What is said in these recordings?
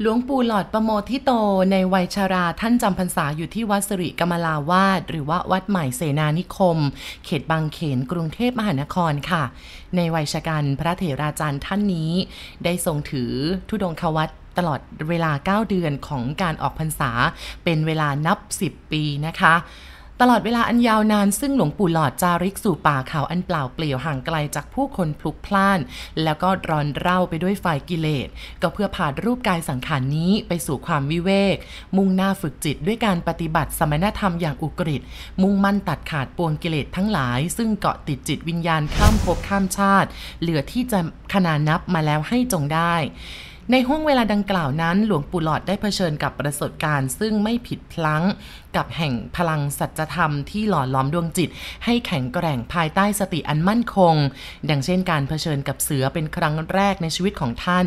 หลวงปู่หลอดประโมทิโตในวัยชาราท่านจำพรรษาอยู่ที่วัดสิริกมลาวาสหรือว่าวัดใหม่เสนานิคม เขตบางเขนกรุงเทพมหานครค่ะ ในวัยชกันพระเถราจารย์ท่านนี้ ได้ทรงถือทุดงควัตตลอดเวลา 9 เดือนของการออกพรรษาเป็นเวลานับ 10 ปีนะคะ ตลอดเวลาอันยาวนานซึ่งหลวงปู่หลอดจาริกสู่ป่าเขาอันเปล่าเปลี่ยวห่างไกลจากผู้คนพลุกพล่าน แล้วก็ร้อนเร่าไปด้วยไฟกิเลส ก็เพื่อผ่านรูปกายสังขารนนี้ไปสู่ความวิเวก มุ่งหน้าฝึกจิตด้วยการปฏิบัติสมณธรรมอย่างอุกฤษมุ่งมั่นตัดขาดปวงกิเลสทั้งหลาย ซึ่งเกาะติดจิตวิญญาณข้ามภพข้ามชาติ เหลือที่จะขนานับมาแล้วให้จงได้ ในห้วงเวลาดังกล่าวนั้น หลวงปู่หลอดได้เผชิญกับประสบการณ์ ซึ่งไม่ผิดพลั้งกับแห่งพลังสัจธรรมที่หล่อล้อมดวงจิต ให้แข็งแกร่งภายใต้สติอันมั่นคง ดังเช่นการเผชิญกับเสือเป็นครั้งแรกในชีวิตของท่าน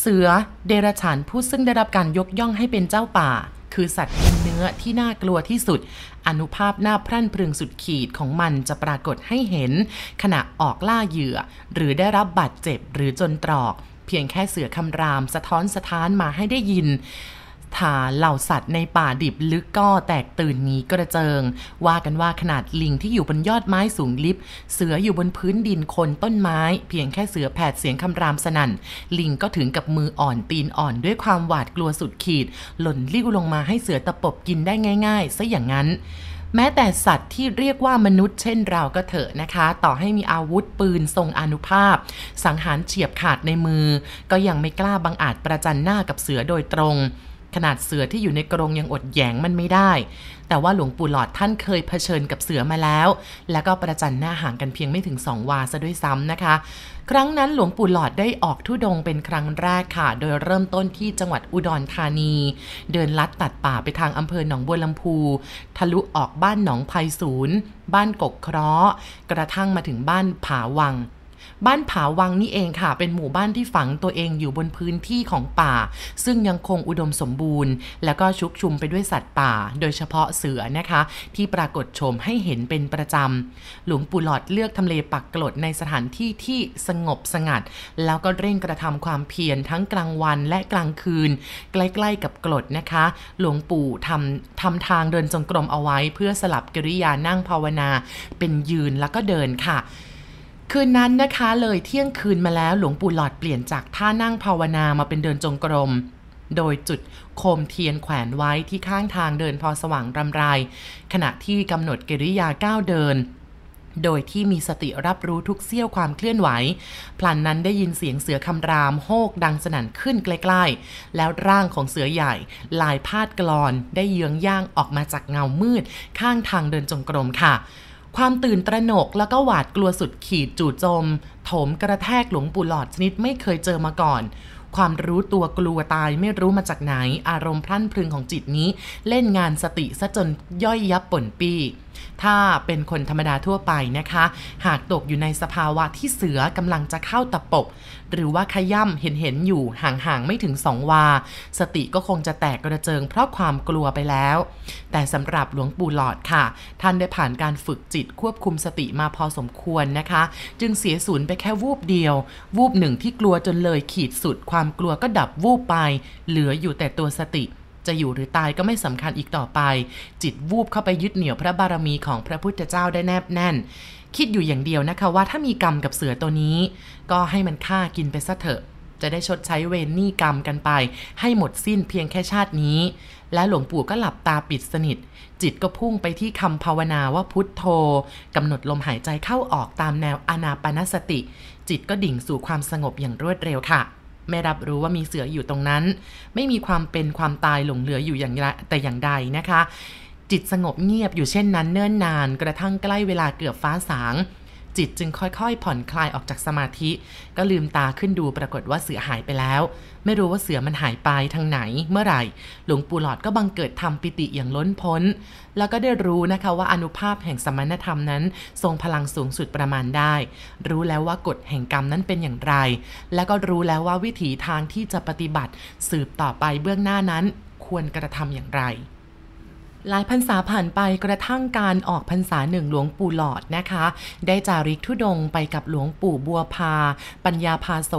เสือเดรัจฉานผู้ซึ่งได้รับการยกย่องให้เป็นเจ้าป่า คือสัตว์กินเนื้อที่น่ากลัวที่สุด อนุภาพหน้าพรั่นพรึงสุดขีดของมันจะปรากฏให้เห็น ขณะออกล่าเหยื่อ หรือได้รับบาดเจ็บหรือจนตรอก เพียงแค่เสือคำรามสะท้อนสะท้านมาให้ได้ยินถ้าเหล่าสัตว์ในป่าดิบลึกก็แตกตื่นหนีกระเจิง ว่ากันว่าขนาดลิงที่อยู่บนยอดไม้สูงลิบ เสืออยู่บนพื้นดินคนต้นไม้ เพียงแค่เสือแผดเสียงคำรามสนั่น ลิงก็ถึงกับมืออ่อนตีนอ่อนด้วยความหวาดกลัวสุดขีด หล่นลิ้วลงมาให้เสือตะปบกินได้ง่ายๆซะอย่างนั้น แม้แต่สัตว์ที่เรียกว่ามนุษย์เช่นเราก็เถอะนะคะ ต่อให้มีอาวุธปืนทรงอนุภาพ สังหารเฉียบขาดในมือ ก็ยังไม่กล้าบังอาจประจันหน้ากับเสือโดยตรง ขนาดเสือที่อยู่ในกรงยังอดแยงมันไม่ได้ แต่ว่าหลวงปู่หลอดท่านเคยเผชิญกับเสือมาแล้ว แล้วก็ประจันหน้าห่างกันเพียงไม่ถึงสองวาซะด้วยซ้ำนะคะ ครั้งนั้นหลวงปู่หลอดได้ออกทุดงเป็นครั้งแรกค่ะ โดยเริ่มต้นที่จังหวัดอุดรธานี เดินลัดตัดป่าไปทางอำเภอหนองบัวลำพู ทะลุออกบ้านหนองไผ่ศูนย์บ้านกกเคราะห์กระทั่งมาถึงบ้านผาวัง บ้านผาวังนี่เองค่ะ เป็นหมู่บ้านที่ฝังตัวเองอยู่บนพื้นที่ของป่า ซึ่งยังคงอุดมสมบูรณ์ แล้วก็ชุกชุมไปด้วยสัตว์ป่า โดยเฉพาะเสือนะคะ ที่ปรากฏชมให้เห็นเป็นประจำ หลวงปู่หลอดเลือกทำเลปักกลดในสถานที่ที่สงบสงัด แล้วก็เร่งกระทำความเพียรทั้งกลางวันและกลางคืน ใกล้ๆกับกลดนะคะ หลวงปู่ทำทำทางเดินจงกรมเอาไว้ เพื่อสลับกิริยานั่งภาวนา เป็นยืนแล้วก็เดินค่ะ คืนนั้นนะคะเลยเที่ยงคืนมาแล้วหลวงปู่หลอดเปลี่ยนจากท่านั่งภาวนามาเป็นเดินจงกรม โดยจุดโคมเทียนแขวนไว้ที่ข้างทางเดินพอสว่างรำไร ขณะที่กำหนดกิริยาก้าวเดิน โดยที่มีสติรับรู้ทุกเสี้ยวความเคลื่อนไหว พลันนั้นได้ยินเสียงเสือคำรามโฮกดังสนั่นขึ้นใกล้ๆ แล้วร่างของเสือใหญ่ลายพาดกรอนได้เยื้องย่างออกมาจากเงามืด ข้างทางเดินจงกรมค่ะ ความตื่นตระหนกแล้วก็หวาดกลัวสุดขีดจู่โจม โถมกระแทกหลวงปู่หลอดชนิดไม่เคยเจอมาก่อน ความรู้ตัวกลัวตายไม่รู้มาจากไหน อารมณ์พลั่นพรึงของจิตนี้ เล่นงานสติซะจนย่อยยับป่นปี ถ้าเป็นคนธรรมดาทั่วไปนะคะ หากตกอยู่ในสภาวะที่เสือกำลังจะเข้าตะปบ หรือว่าขย่ำเห็นเห็นอยู่ห่างๆไม่ถึงสองวา สติก็คงจะแตกกระเจิงเพราะความกลัวไปแล้ว แต่สำหรับหลวงปู่หลอดค่ะ ท่านได้ผ่านการฝึกจิตควบคุมสติมาพอสมควรนะคะ จึงเสียศูนย์ไปแค่วูบเดียว วูบหนึ่งที่กลัวจนเลยขีดสุด ความกลัวก็ดับวูบไป เหลืออยู่แต่ตัวสติ จะอยู่หรือตายก็ไม่สำคัญอีกต่อไป จิตวูบเข้าไปยึดเหนี่ยวพระบารมีของพระพุทธเจ้าได้แนบแน่น คิดอยู่อย่างเดียวนะคะว่าถ้ามีกรรมกับเสือตัวนี้ ก็ให้มันฆ่ากินไปซะเถอะ จะได้ชดใช้เวรหนี้กรรมกันไป ให้หมดสิ้นเพียงแค่ชาตินี้ และหลวงปู่ก็หลับตาปิดสนิท จิตก็พุ่งไปที่คำภาวนาว่าพุทโธกำหนดลมหายใจเข้าออกตามแนวอนาปนสติ จิตก็ดิ่งสู่ความสงบอย่างรวดเร็วค่ะ ไม่รับรู้ว่ามีเสืออยู่ตรงนั้น ไม่มีความเป็นความตายหลงเหลืออยู่อย่างแต่อย่างใดนะคะ จิตสงบเงียบอยู่เช่นนั้นเนิ่นนาน กระทั่งใกล้เวลาเกือบฟ้าสาง จิตจึงค่อยๆ ผ่อนคลายออกจากสมาธิ ก็ลืมตาขึ้นดูปรากฏว่าเสือหายไปแล้ว ไม่รู้ว่าเสือมันหายไปทางไหนเมื่อไหร่ หลวงปู่หลอดก็บังเกิดทำปิติอย่างล้นพ้น แล้วก็ได้รู้นะคะว่าอนุภาพแห่งสมณธรรมนั้น ทรงพลังสูงสุดประมาณได้ รู้แล้วว่ากฎแห่งกรรมนั้นเป็นอย่างไร แล้วก็รู้แล้วว่าวิถีทางที่จะปฏิบัติ สืบต่อไปเบื้องหน้านั้น ควรกระทำอย่างไร หลายพรรษาผ่านไปกระทั่งการออกพรรษาหนึ่งหลวงปู่หลอดนะคะ ได้จาริกทุดงไปกับหลวงปู่บัวพา ปัญญาพาโส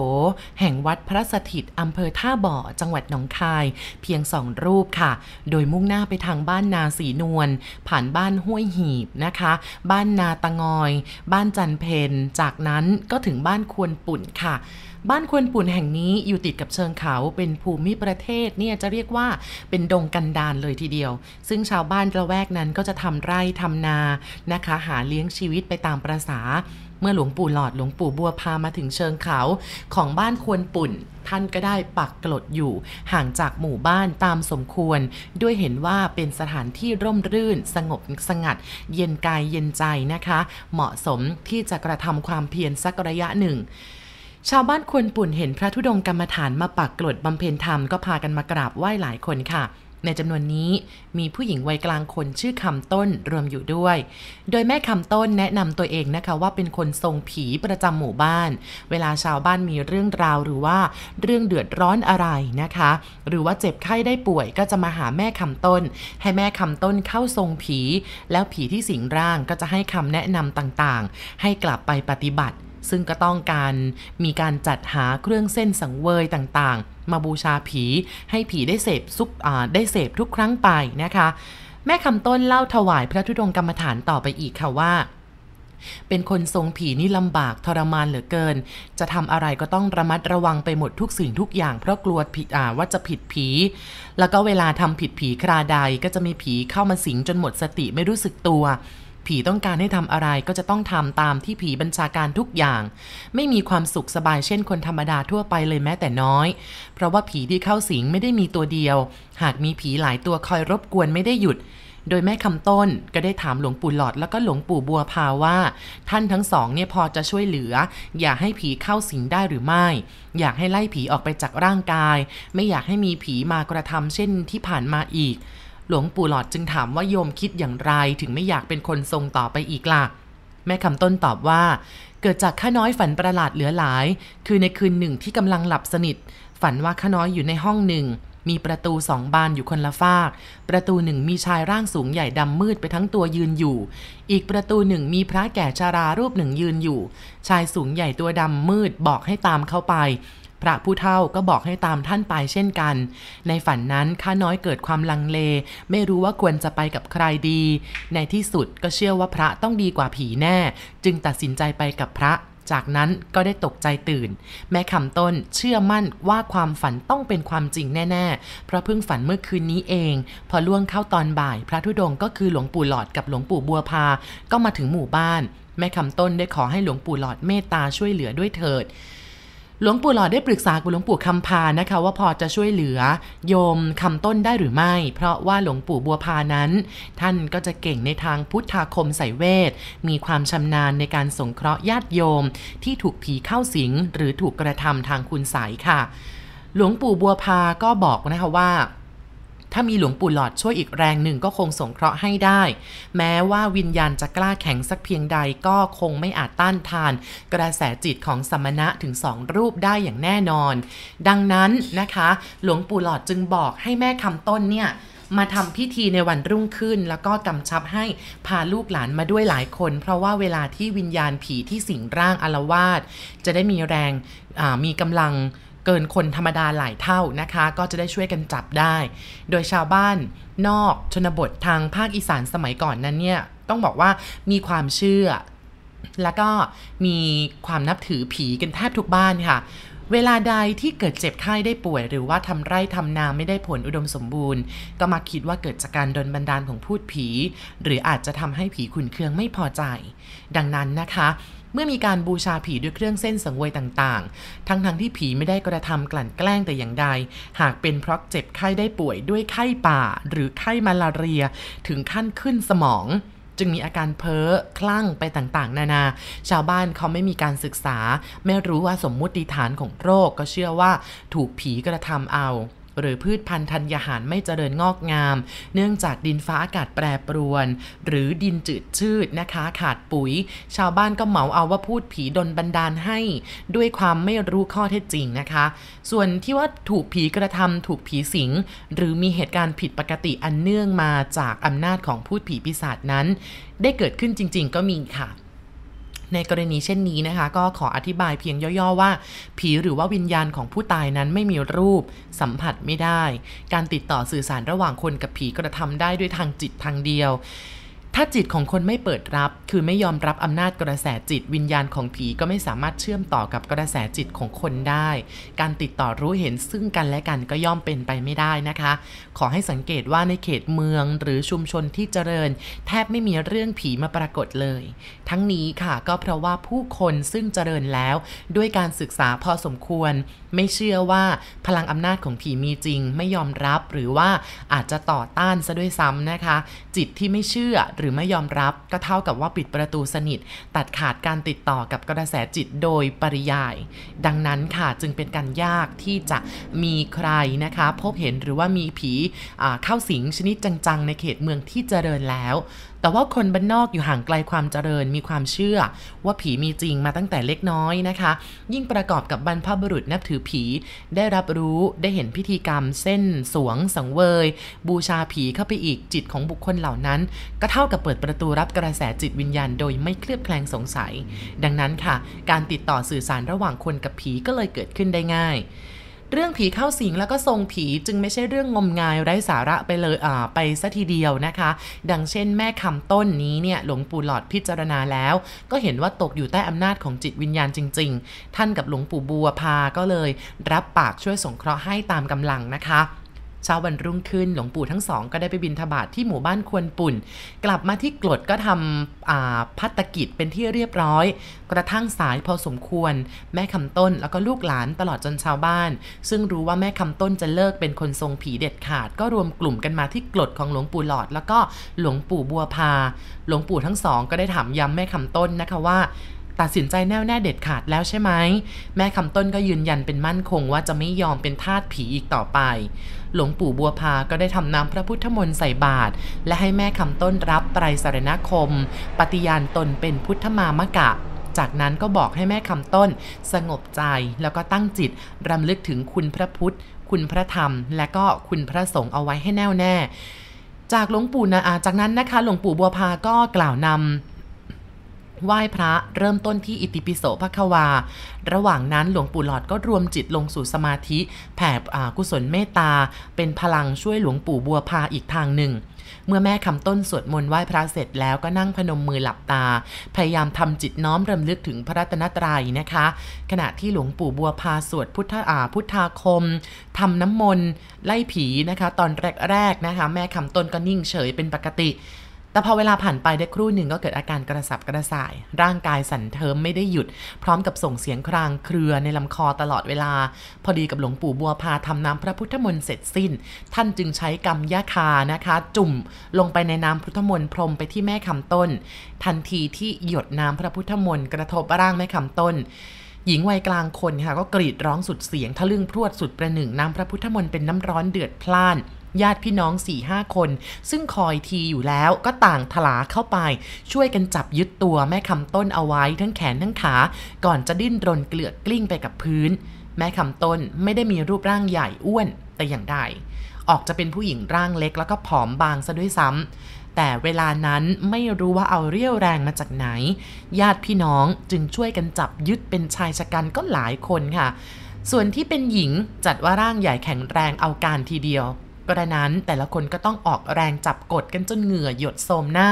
แห่งวัดพระสถิตอำเภอท่าบ่อจังหวัดหนองคาย เพียงสองรูปค่ะ โดยมุ่งหน้าไปทางบ้านนาสีนวลผ่านบ้านห้วยหีบนะคะ บ้านนาตะงอย บ้านจันเพนจากนั้นก็ถึงบ้านควนปุ่นค่ะบ้านควนปุ่นแห่งนี้อยู่ติดกับเชิงเขาเป็นภูมิประเทศเนี่ยจะเรียกว่าเป็นดงกันดานเลยทีเดียว ซึ่งชาวบ้านระแวกนั้นก็จะทำไร่ทำนานะคะ หาเลี้ยงชีวิตไปตามประษาเมื่อหลวงปู่หลอดหลวงปู่บัวพามาถึงเชิงเขาของบ้านควนปุ่น ท่านก็ได้ปักกลดอยู่ ห่างจากหมู่บ้านตามสมควร ด้วยเห็นว่าเป็นสถานที่ร่มรื่น สงบสงัด เย็นกายเย็นใจนะคะ เหมาะสมที่จะกระทำความเพียรสักระยะหนึ่ง ชาวบ้านควนปุ่นเห็นพระธุดงกรรมฐานมาปักกลดบำเพ็ญธรรมก็พากันมากราบไหว้หลายคนค่ะ ในจำนวนนี้มีผู้หญิงวัยกลางคนชื่อคำต้นรวมอยู่ด้วย โดยแม่คำต้นแนะนำตัวเองนะคะว่าเป็นคนทรงผีประจำหมู่บ้าน เวลาชาวบ้านมีเรื่องราวหรือว่าเรื่องเดือดร้อนอะไรนะคะ หรือว่าเจ็บไข้ได้ป่วยก็จะมาหาแม่คำต้น ให้แม่คำต้นเข้าทรงผี แล้วผีที่สิงร่างก็จะให้คำแนะนำต่างๆ ให้กลับไปปฏิบัติ ซึ่งก็ต้องการมีการจัดหาเครื่องเส้นสังเวยต่างๆ มาบูชาผีให้ผีได้เสพซุปได้เสพทุกครั้งไปนะคะ แม่คำต้นเล่าถวายพระธุดงกรรมฐานต่อไปอีกค่ะว่าเป็นคนทรงผีนี่ลำบากทรมานเหลือเกิน จะทำอะไรก็ต้องระมัดระวังไปหมดทุกสิ่งทุกอย่าง เพราะกลัวผิดว่าจะผิดผี แล้วก็เวลาทำผิดผีคราใดก็จะมีผีเข้ามาสิงจนหมดสติไม่รู้สึกตัว ผีต้องการให้ทำอะไรก็จะต้องทำตามที่ผีบัญชาการทุกอย่าง ไม่มีความสุขสบายเช่นคนธรรมดาทั่วไปเลยแม้แต่น้อย เพราะว่าผีที่เข้าสิงไม่ได้มีตัวเดียว หากมีผีหลายตัวคอยรบกวนไม่ได้หยุดโดยแม่คำต้นก็ได้ถามหลวงปู่หลอดแล้วก็หลวงปู่บัวพาว่า ท่านทั้งสองเนี่ยพอจะช่วยเหลือ อยากให้ผีเข้าสิงได้หรือไม่ อยากให้ไล่ผีออกไปจากร่างกาย ไม่อยากให้มีผีมากระทำเช่นที่ผ่านมาอีก หลวงปู่หลอดจึงถามว่าโยมคิดอย่างไรถึงไม่อยากเป็นคนทรงต่อไปอีกล่ะ แม่คำต้นตอบว่า เกิดจากข้าน้อยฝันประหลาดเหลือหลาย คือในคืนหนึ่งที่กำลังหลับสนิท ฝันว่าข้าน้อยอยู่ในห้องหนึ่ง มีประตูสองบานอยู่คนละฟาก ประตูหนึ่งมีชายร่างสูงใหญ่ดำมืดไปทั้งตัวยืนอยู่ อีกประตูหนึ่งมีพระแก่ชารารูปหนึ่งยืนอยู่ ชายสูงใหญ่ตัวดำมืดบอกให้ตามเข้าไป พระผู้เฒ่าก็บอกให้ตามท่านไปเช่นกัน ในฝันนั้นข้าน้อยเกิดความลังเล ไม่รู้ว่าควรจะไปกับใครดี ในที่สุดก็เชื่อว่าพระต้องดีกว่าผีแน่ จึงตัดสินใจไปกับพระจากนั้นก็ได้ตกใจตื่น แม่คำต้นเชื่อมั่นว่าความฝันต้องเป็นความจริงแน่ ๆ เพราะเพิ่งฝันเมื่อคืนนี้เอง พอล่วงเข้าตอนบ่าย พระธุดงก็คือหลวงปู่หลอดกับหลวงปู่บัวพา ก็มาถึงหมู่บ้าน แม่คำต้นได้ขอให้หลวงปู่หลอดเมตตาช่วยเหลือด้วยเถิด หลวงปู่หลอดได้ปรึกษากับหลวงปู่คำพานะคะ ว่าพอจะช่วยเหลือ โยมคำต้นได้หรือไม่ เพราะว่าหลวงปู่บัวพานั้น ท่านก็จะเก่งในทางพุทธาคมใส่เวทมีความชำนาญในการสงเคราะห์ญาติโยม ที่ถูกผีเข้าสิง หรือถูกกระทำทางคุณสายค่ะ หลวงปู่บัวพาก็บอกนะคะว่า ถ้ามีหลวงปู่หลอดช่วยอีกแรงหนึ่งก็คงสงเคราะห์ให้ได้ แม้ว่าวิญญาณจะกล้าแข็งสักเพียงใดก็คงไม่อาจต้านทาน กระแสจิตของสมณะถึงสองรูปได้อย่างแน่นอน ดังนั้นนะคะ หลวงปู่หลอดจึงบอกให้แม่คำต้นเนี่ยมาทำพิธีในวันรุ่งขึ้น แล้วก็กำชับให้พาลูกหลานมาด้วยหลายคน เพราะว่าเวลาที่วิญญาณผีที่สิงร่างอารวาสจะได้มีแรงมีกำลัง เกินคนธรรมดาหลายเท่านะคะ ก็จะได้ช่วยกันจับได้ โดยชาวบ้านนอกชนบททางภาคอีสานสมัยก่อนนั้นเนี่ย ต้องบอกว่ามีความเชื่อ แล้วก็มีความนับถือผีกันแทบทุกบ้านค่ะเวลาใดที่เกิดเจ็บไข้ได้ป่วย หรือว่าทำไร่ทำนาไม่ได้ผลอุดมสมบูรณ์ ก็มาคิดว่าเกิดจากการดนบันดาลของพูดผี หรืออาจจะทำให้ผีขุนเคืองไม่พอใจ ดังนั้นนะคะ เมื่อมีการบูชาผีด้วยเครื่องเส้นสังเวยต่างๆ ทั้งๆทที่ผีไม่ได้กระทำกลั่นแกล้งแต่อย่างใด หากเป็นเพราะเจ็บไข้ได้ป่วยด้วยไข้ป่า หรือไข้มาลาเรีย ถึงขั้นขึ้นสมองจึงมีอาการเพ้อ คลั่งไปต่างๆ นานา ชาวบ้านเขาไม่มีการศึกษา ไม่รู้ว่าสมมุติฐานของโรคก็เชื่อว่าถูกผีกระทำเอา หรือพืชพันธุ์ธัญญาหารไม่เจริญงอกงาม เนื่องจากดินฟ้าอากาศแปรปรวน หรือดินจืดชืดนะคะ ขาดปุ๋ย ชาวบ้านก็เหมาเอาว่าพูดผีดนบันดาลให้ ด้วยความไม่รู้ข้อเท็จจริงนะคะ ส่วนที่ว่าถูกผีกระทำถูกผีสิง หรือมีเหตุการณ์ผิดปกติอันเนื่องมาจากอำนาจของพูดผีปีศาจนั้น ได้เกิดขึ้นจริง ๆ ก็มีค่ะ ในกรณีเช่นนี้นะคะ ก็ขออธิบายเพียงย่อๆว่า ผีหรือว่าวิญญาณของผู้ตายนั้นไม่มีรูป สัมผัสไม่ได้ การติดต่อสื่อสารระหว่างคนกับผีกระทำได้ด้วยทางจิตทางเดียว ถ้าจิตของคนไม่เปิดรับ คือไม่ยอมรับอำนาจกระแสจิตวิญญาณของผีก็ไม่สามารถเชื่อมต่อกับกระแสจิตของคนได้ การติดต่อรู้เห็นซึ่งกันและกันก็ย่อมเป็นไปไม่ได้นะคะ ขอให้สังเกตว่าในเขตเมืองหรือชุมชนที่เจริญ แทบไม่มีเรื่องผีมาปรากฏเลย ทั้งนี้ค่ะก็เพราะว่าผู้คนซึ่งเจริญแล้ว ด้วยการศึกษาพอสมควร ไม่เชื่อว่าพลังอำนาจของผีมีจริง ไม่ยอมรับหรือว่าอาจจะต่อต้านซะด้วยซ้ำนะคะ จิตที่ไม่เชื่อหรือือไม่ยอมรับก็เท่ากับว่าปิดประตูสนิท ตัดขาดการติดต่อกับกระแสจิตโดยปริยาย ดังนั้นค่ะจึงเป็นการยากที่จะมีใครนะคะ พบเห็นหรือว่ามีผีเข้าสิงชนิดจังๆ ในเขตเมืองที่เจริญแล้วแต่ว่าคนบ้านนอกอยู่ห่างไกลความเจริญมีความเชื่อ ว่าผีมีจริงมาตั้งแต่เล็กน้อยนะคะ ยิ่งประกอบกับบรรพบุรุษนับถือผี ได้รับรู้ได้เห็นพิธีกรรม เส้น สวง สังเวย บูชาผีเข้าไปอีกจิตของบุคคลเหล่านั้น ก็เท่ากับเปิดประตูรับกระแสจิตวิญญาณโดยไม่เคลือบแคลงสงสัย ดังนั้นค่ะ การติดต่อสื่อสารระหว่างคนกับผีก็เลยเกิดขึ้นได้ง่าย เรื่องผีเข้าสิงแล้วก็ทรงผีจึงไม่ใช่เรื่องงมงายไร้สาระไปเลยอ่าไปซะทีเดียวนะคะ ดังเช่นแม่คำต้นนี้เนี่ยหลวงปู่หลอดพิจารณาแล้ว ก็เห็นว่าตกอยู่ใต้อำนาจของจิตวิญญาณจริง ๆ ท่านกับหลวงปู่บัวพาก็เลย รับปากช่วยสงเคราะห์ให้ตามกำลังนะคะ เช้าวันรุ่งขึ้นหลวงปู่ทั้งสองก็ได้ไปบินทบาทที่หมู่บ้านควนปุ่น กลับมาที่กรดก็ทำพัตกิจเป็นที่เรียบร้อย กระทั่งสายพอสมควร แม่คำต้นแล้วก็ลูกหลานตลอดจนชาวบ้าน ซึ่งรู้ว่าแม่คำต้นจะเลิกเป็นคนทรงผีเด็ดขาด ก็รวมกลุ่มกันมาที่กรดของหลวงปู่หลอด แล้วก็หลวงปู่บัวพา หลวงปู่ทั้งสองก็ได้ถามย้ำแม่คำต้นนะคะว่า ตัดสินใจแน่วแน่เด็ดขาดแล้วใช่ไหมแม่คำต้นก็ยืนยันเป็นมั่นคงว่าจะไม่ยอมเป็นทาสผีอีกต่อไป หลวงปู่บัวพาก็ได้ทำน้ำพระพุทธมนต์ใส่บาตรและให้แม่คำต้นรับไตรสรณคม ปฏิญาณตนเป็นพุทธมามะกะจากนั้นก็บอกให้แม่คำต้น สงบใจแล้วก็ตั้งจิตรำลึกถึงคุณพระพุทธ คุณพระธรรม และก็คุณพระสงฆ์เอาไว้ให้แน่วแน่ จากหลวงปู่นะจากนั้นนะคะหลวงปู่บัวพาก็กล่าวนำ ไหว้พระเริ่มต้นที่อิติปิโสภควา ระหว่างนั้นหลวงปู่หลอดก็รวมจิตลงสู่สมาธิ แผ่กุศลเมตตา เป็นพลังช่วยหลวงปู่บัวพาอีกทางหนึ่ง เมื่อแม่คำต้นสวดมนต์ไหว้พระเสร็จแล้วก็นั่งพนมมือหลับตา พยายามทำจิตน้อมรำลึกถึงพระรัตนตรัยนะคะ ขณะที่หลวงปู่บัวพาสวดพุทธาพุทธาคมทำน้ำมนต์ไล่ผีนะคะ ตอนแรกๆนะคะ แม่คำต้นก็นิ่งเฉยเป็นปกติ แต่พอเวลาผ่านไปได้ครู่หนึ่งก็เกิดอาการกระสับกระส่าย ร่างกายสั่นเทิมไม่ได้หยุด พร้อมกับส่งเสียงครางเครือในลำคอตลอดเวลา พอดีกับหลวงปู่บัวพาทำน้ำพระพุทธมนต์เสร็จสิ้น ท่านจึงใช้กรรมยาคานะคะ จุ่มลงไปในน้ำพุทธมนต์พรมไปที่แม่คำต้น ทันทีที่หยดน้ำพระพุทธมนต์กระทบร่างแม่คำต้นหญิงวัยกลางคนค่ะก็กรีดร้องสุดเสียงทะลึ่งพรวดสุดประหนึ่งน้ำพระพุทธมนต์เป็นน้ำร้อนเดือดพล่าน ญาติพี่น้อง4ี่ห้าคน ซึ่งคอยทีอยู่แล้วก็ต่างถลาเข้าไป ช่วยกันจับยึดตัวแม่คำต้นเอาไว้ทั้งแขนทั้งขา ก่อนจะดิ้นรนเกลือกกลิ้งไปกับพื้น แม่คำต้นไม่ได้มีรูปร่างใหญ่อ้วนแต่อย่างใดออกจะเป็นผู้หญิงร่างเล็กแล้วก็ผอมบางซะด้วยซ้ำ แต่เวลานั้นไม่รู้ว่าเอาเรี่ยวแรงมาจากไหน ญาติพี่น้องจึงช่วยกันจับยึดเป็นชายชะกันก็หลายคนค่ะ ส่วนที่เป็นหญิงจัดว่าร่างใหญ่แข็งแรงเอาการทีเดียว กระนั้นแต่ละคนก็ต้องออกแรงจับกดกันจนเหงื่อหยดโสมหน้า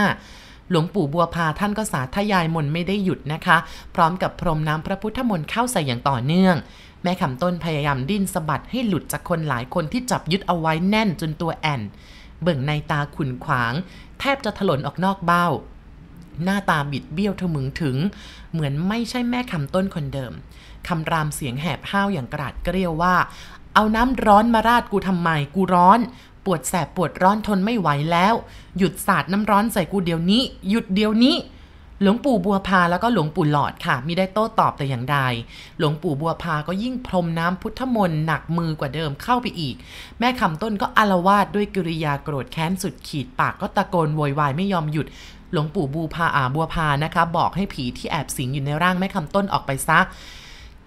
หลวงปู่บัวพาท่านก็สาธยายมนไม่ได้หยุดนะคะ พร้อมกับพรมน้ำพระพุทธมนต์เข้าใส่อย่างต่อเนื่อง แม่คำต้นพยายามดิ้นสะบัดให้หลุดจากคนหลายคนที่จับยึดเอาไว้แน่นจนตัวแอนเบิ่งในตาขุนขวาง แทบจะถลนออกนอกเบ้า หน้าตาบิดเบี้ยวทะมึงถึง เหมือนไม่ใช่แม่คำต้นคนเดิมคำรามเสียงแหบห้าวอย่างกระดเกลียวว่า เอาน้ำร้อนมาราดกูทำไมกูร้อน ปวดแสบปวดร้อนทนไม่ไหวแล้ว หยุดสาดน้ำร้อนใส่กูเดี๋ยวนี้ หยุดเดี๋ยวนี้หลวงปู่บัวพาแล้วก็หลวงปู่หลอดค่ะมิได้โต้ตอบแต่อย่างใด หลวงปู่บัวพาก็ยิ่งพรมน้ำพุทธมนต์หนักมือกว่าเดิมเข้าไปอีก แม่คำต้นก็อารวาสด้วยกิริยาโกรธแค้นสุดขีดปากก็ตะโกนโวยวายไม่ยอมหยุด หลวงปู่บูพาอาบัวพานะคะ บอกให้ผีที่แอบสิงอยู่ในร่างแม่คำต้นออกไปซะ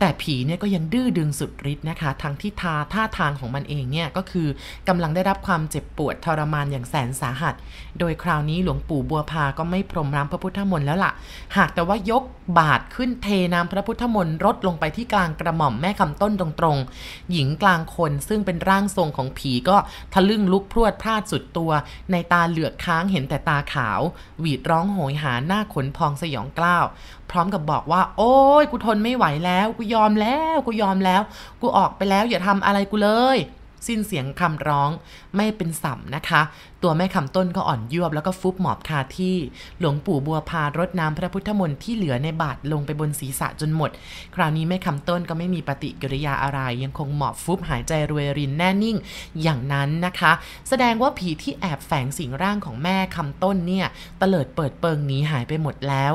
แต่ผีเนี่ยก็ยังดื้อดึงสุดฤทธิ์นะคะทั้งที่ทาท่าทางของมันเองเนี่ยก็คือกำลังได้รับความเจ็บปวดทรมานอย่างแสนสาหัส โดยคราวนี้หลวงปู่บัวพาก็ไม่พรมน้ำพระพุทธมนต์แล้วล่ะ หากแต่ว่ายกบาทขึ้นเทน้ำพระพุทธมนต์รดลงไปที่กลางกระหม่อมแม่คำต้นตรงๆ หญิงกลางคนซึ่งเป็นร่างทรงของผีก็ทะลึ่งลุกพรวดพลาดสุดตัว ในตาเหลือกค้างเห็นแต่ตาขาว หวีดร้องโหยหาหน้าขนพองสยองกล้าว พร้อมกับบอกว่า โอ้ยกูทนไม่ไหวแล้ว กูยอมแล้ว กูยอมแล้ว กูออกไปแล้ว อย่าทำอะไรกูเลยสิ้นเสียงคำร้องไม่เป็นสัมนะคะ ตัวแม่คำต้นก็อ่อนยวบแล้วก็ฟุบหมอบคาที่ หลวงปู่บัวพารดน้ำพระพุทธมนต์ที่เหลือในบาทลงไปบนศีรษะจนหมด คราวนี้แม่คำต้นก็ไม่มีปฏิกิริยาอะไร ยังคงหมอบฟุบหายใจรวยรินแน่นิ่ง อย่างนั้นนะคะ แสดงว่าผีที่แอบแฝงสิงร่างของแม่คำต้นเนี่ย เตลิดเปิดเปิงหนีหายไปหมดแล้ว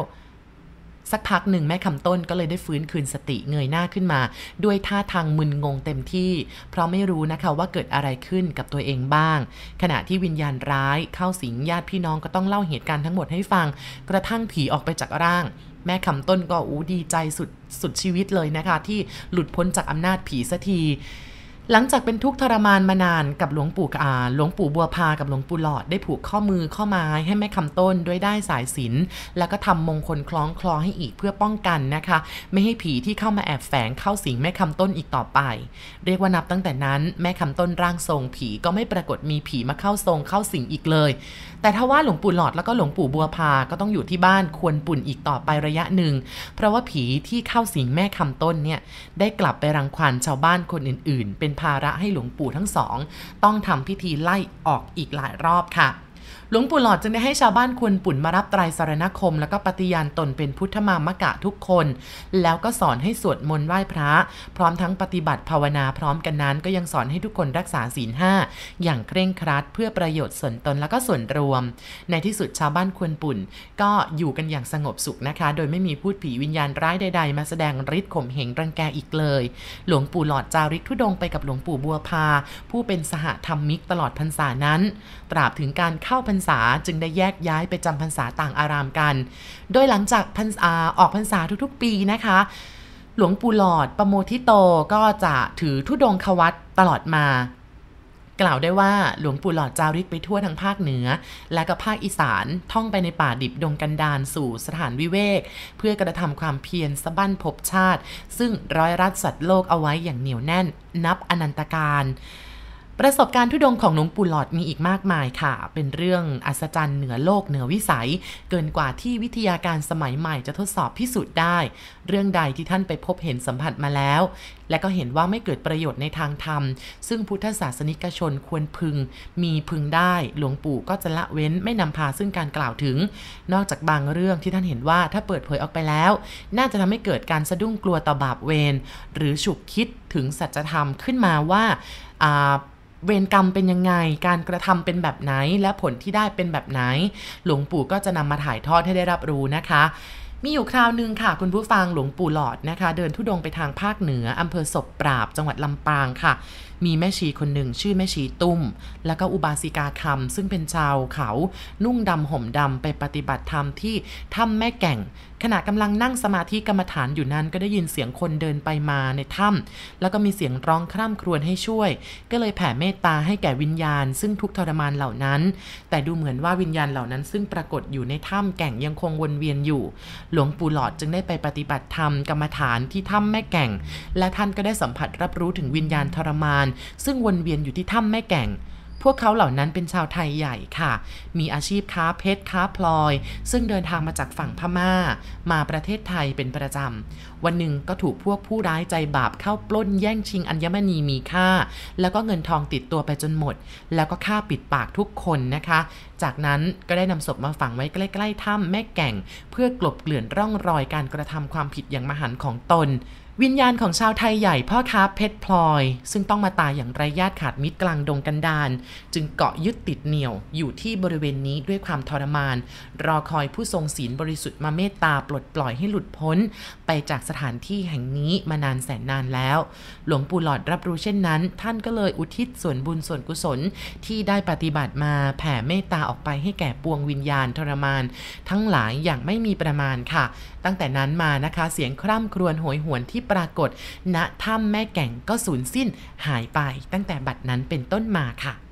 สักพักหนึ่งแม่คำต้นก็เลยได้ฟื้นคืนสติเงยหน้าขึ้นมา ด้วยท่าทางมึนงงเต็มที่ เพราะไม่รู้นะคะว่าเกิดอะไรขึ้นกับตัวเองบ้าง ขณะที่วิญญาณร้ายเข้าสิงญาติพี่น้องก็ต้องเล่าเหตุการณ์ทั้งหมดให้ฟัง กระทั่งผีออกไปจากร่าง แม่คำต้นก็อู้ดีใจสุดสุดชีวิตเลยนะคะ ที่หลุดพ้นจากอำนาจผีสักที หลังจากเป็นทุกข์ทรมานมานานกับหลวงปู่อาหลวงปู่บัวพากับหลวงปู่หลอดได้ผูกข้อมือข้อไม้ให้แม่คำต้นด้วยได้สายสินแล้วก็ทำมงคลคล้องคลอให้อีกเพื่อป้องกันนะคะ ไม่ให้ผีที่เข้ามาแอบแฝงเข้าสิงแม่คำต้นอีกต่อไป เรียกว่านับตั้งแต่นั้นแม่คำต้นร่างทรงผีก็ไม่ปรากฏมีผีมาเข้าทรงเข้าสิงอีกเลย แต่ถ้าว่าหลวงปู่หลอดแล้วก็หลวงปู่บัวพาก็ต้องอยู่ที่บ้านควรปุ่นอีกต่อไประยะหนึ่ง เพราะว่าผีที่เข้าสิงแม่คำต้นเนี่ยได้กลับไปรังควานชาวบ้านคนอื่น ๆ เป็นภาระให้หลวงปู่ทั้งสอง ต้องทำพิธีไล่ออกอีกหลายรอบค่ะ หลวงปู่หลอดจึงได้ให้ชาวบ้านควรปุ่นมารับไตรสรณคม แล้วก็ปฏิญาณตนเป็นพุทธมามกะทุกคน แล้วก็สอนให้สวดมนต์ไหว้พระ พร้อมทั้งปฏิบัติภาวนาพร้อมกันนั้น ก็ยังสอนให้ทุกคนรักษาศีลห้าอย่างเคร่งครัด เพื่อประโยชน์ส่วนตนแล้วก็ส่วนรวม ในที่สุดชาวบ้านควรปุ่น ก็อยู่กันอย่างสงบสุขนะคะ โดยไม่มีพูดผีวิญญาณร้ายใด ๆ มาแสดงฤทธิ์ข่มเหงรังแกอีกเลย หลวงปู่หลอดจาริกทุดงไปกับหลวงปู่บัวพา ผู้เป็นสหธรรมิกตลอดพรรษานั้น ตราบถึงการเข้าพรรษาจึงได้แยกย้ายไปจำพรรษาต่างอารามกัน โดยหลังจากพรรษาออกพรรษาทุกๆปีนะคะ หลวงปู่หลอดประโมทิโตก็จะถือทุดงควัตตลอดมา กล่าวได้ว่าหลวงปู่หลอดจาริกไปทั่วทั้งภาคเหนือ และก็ภาคอีสานท่องไปในป่าดิบดงกันดารสู่สถานวิเวก เพื่อกระทำความเพียรสะบั้นภพชาติ ซึ่งร้อยรัดสัตว์โลกเอาไว้อย่างเหนียวแน่น นับอนันตการ ประสบการณ์ทุดงของหลวงปู่หลอดมีอีกมากมายค่ะ เป็นเรื่องอัศจรรย์เหนือโลกเหนือวิสัย เกินกว่าที่วิทยาการสมัยใหม่จะทดสอบพิสูจน์ได้ เรื่องใดที่ท่านไปพบเห็นสัมผัสมาแล้ว และก็เห็นว่าไม่เกิดประโยชน์ในทางธรรม ซึ่งพุทธศาสนิกชนควรพึง มีพึงได้ หลวงปู่ก็จะละเว้นไม่นำพาซึ่งการกล่าวถึง นอกจากบางเรื่องที่ท่านเห็นว่าถ้าเปิดเผยออกไปแล้ว น่าจะทำให้เกิดการสะดุ้งกลัวต่อบาปเวรหรือฉุกคิดถึงสัจธรรมขึ้นมาว่า เวรกรรมเป็นยังไง การกระทำเป็นแบบไหน และผลที่ได้เป็นแบบไหน หลวงปู่ก็จะนำมาถ่ายทอดให้ได้รับรู้นะคะมีอยู่คราวหนึ่งค่ะ คุณผู้ฟังหลวงปู่หลอดนะคะ เดินทุดงไปทางภาคเหนืออำเภอศพปราบ จังหวัดลำปางค่ะ มีแม่ชีคนหนึ่งชื่อแม่ชีตุ้ม แล้วก็อุบาสิกาคำซึ่งเป็นชาวเขา นุ่งดำห่มดำไปปฏิบัติธรรมที่ถ้ำแม่แก่ง ขณะกำลังนั่งสมาธิกรรมฐานอยู่นั้นก็ได้ยินเสียงคนเดินไปมาในถ้ำแล้วก็มีเสียงร้องคร่ำครวญให้ช่วย ก็เลยแผ่เมตตาให้แก่วิญญาณ ซึ่งทุกทรมานเหล่านั้น แต่ดูเหมือนว่าวิญญาณเหล่านั้นซึ่งปรากฏอยู่ในถ้ำแก่งยังคงวนเวียนอยู่ หลวงปู่หลอดจึงได้ไปปฏิบัติธรรมกรรมฐานที่ถ้ำแม่แก่ง และท่านก็ได้สัมผัสรับรู้ถึงวิญญาณทรมาน ซึ่งวนเวียนอยู่ที่ถ้ำแม่แก่ง พวกเขาเหล่านั้นเป็นชาวไทยใหญ่ค่ะ มีอาชีพค้าเพชรค้าพลอย ซึ่งเดินทางมาจากฝั่งพม่า มาประเทศไทยเป็นประจำ วันหนึ่งก็ถูกพวกผู้ร้ายใจบาปเข้าปล้นแย่งชิงอัญมณีมีค่า แล้วก็เงินทองติดตัวไปจนหมด แล้วก็ฆ่าปิดปากทุกคนนะคะ จากนั้นก็ได้นำศพมาฝังไว้ใกล้ๆถ้ำแม่แก่ง เพื่อกลบเกลื่อนร่องรอยการกระทำความผิดอย่างมหันต์ของตนวิญญาณของชาวไทยใหญ่พ่อค้าเพชรพลอย ซึ่งต้องมาตายอย่างไร้ญาติขาดมิตรกลางดงกันดารจึงเกาะยึดติดเหนี่ยวอยู่ที่บริเวณนี้ด้วยความทรมาน รอคอยผู้ทรงศีลบริสุทธิ์มาเมตตาปลดปล่อยให้หลุดพ้น ไปจากสถานที่แห่งนี้มานานแสนนานแล้ว หลวงปู่หลอดรับรู้เช่นนั้น ท่านก็เลยอุทิศส่วนบุญส่วนกุศลที่ได้ปฏิบัติมาแผ่เมตตาออกไปให้แก่ปวงวิญญาณทรมาน ทั้งหลายอย่างไม่มีประมาณค่ะ ตั้งแต่นั้นมานะคะเสียงคร่ำครวญโหยหวนที่ปรากฏ ณถ้ำแม่แก่งก็สูญสิ้นหายไป ตั้งแต่บัดนั้นเป็นต้นมาค่ะ